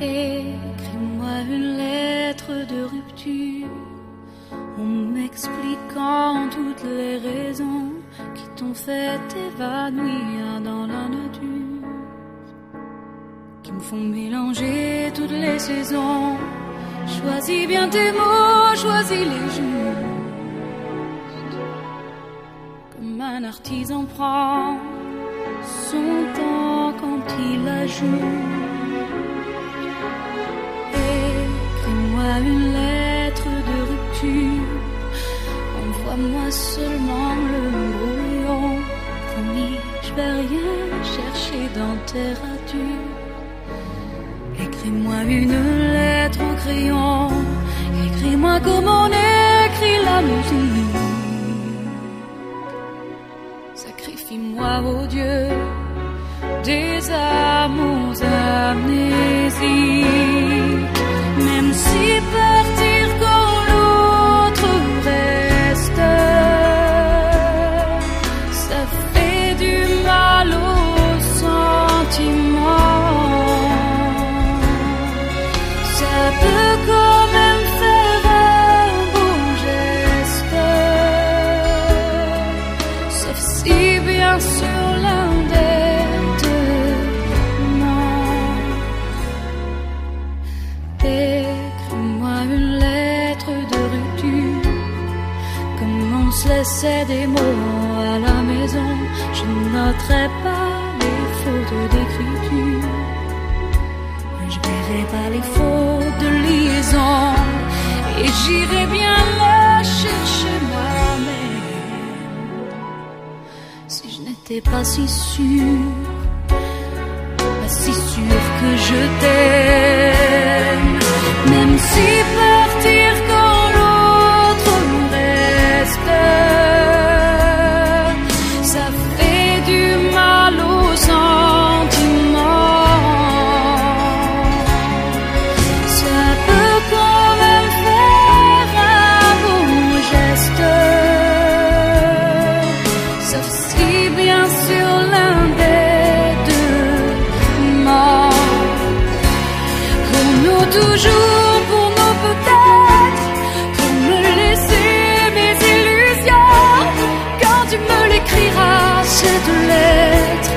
Écris-moi une lettre de rupture en m'expliquant toutes les raisons qui t'ont fait évanouir dans la nature, qui me font mélanger toutes les saisons. Choisis bien tes mots, choisis les jours, comme un artisan prend son temps quand il ajoute. Une lettre de rupture. Envoie-moi seulement le brouillon. Promis, je vais rien chercher dans tes ratures. Écris-moi une lettre au crayon. Écris-moi comme on écrit la musique. Sacrifie-moi, oh Dieu, des amours amnésiques. Keeper on se laissait des mots à la maison. Je noterai pas les fautes d'écriture. Je verrai pas les fautes de liaison et j'irai bien la chercher moi-même. Si je n'étais pas si sûre, pas si sûre que je t'aime, lettre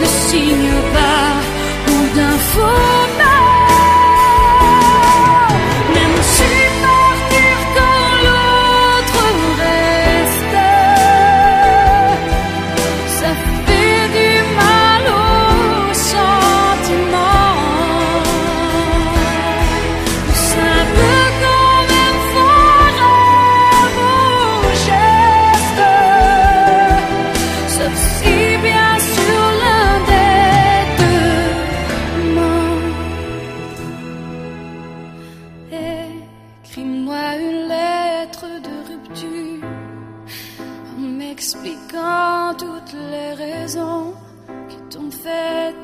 ne signe pas ou d'un faux Écris-moi une lettre de rupture en m'expliquant toutes les raisons qui t'ont fait